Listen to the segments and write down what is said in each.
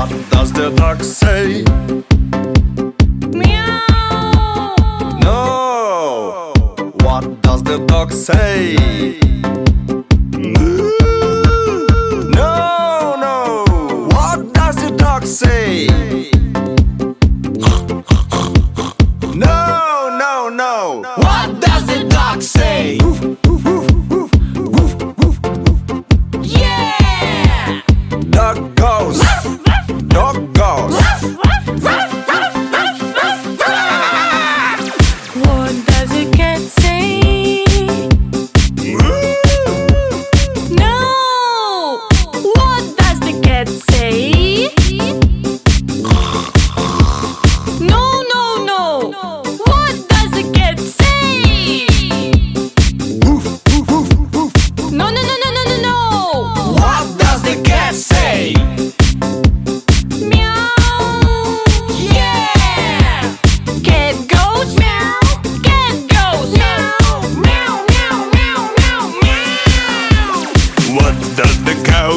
What does the dog say? Meow. No. What does the dog say? No, no. What does the dog say? No, no, no. What does the dog say? Yeah. Dog goes. Dog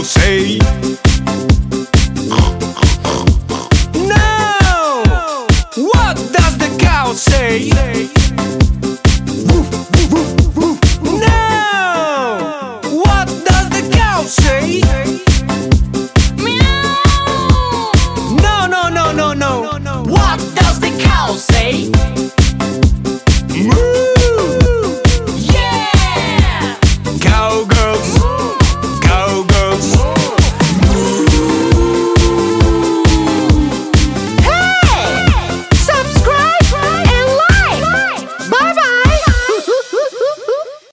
meow,